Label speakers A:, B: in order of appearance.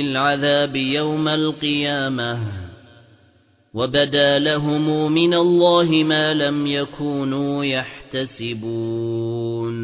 A: العذاب يوم القيامة وبدا لهم من الله ما لم يكونوا يحتسبون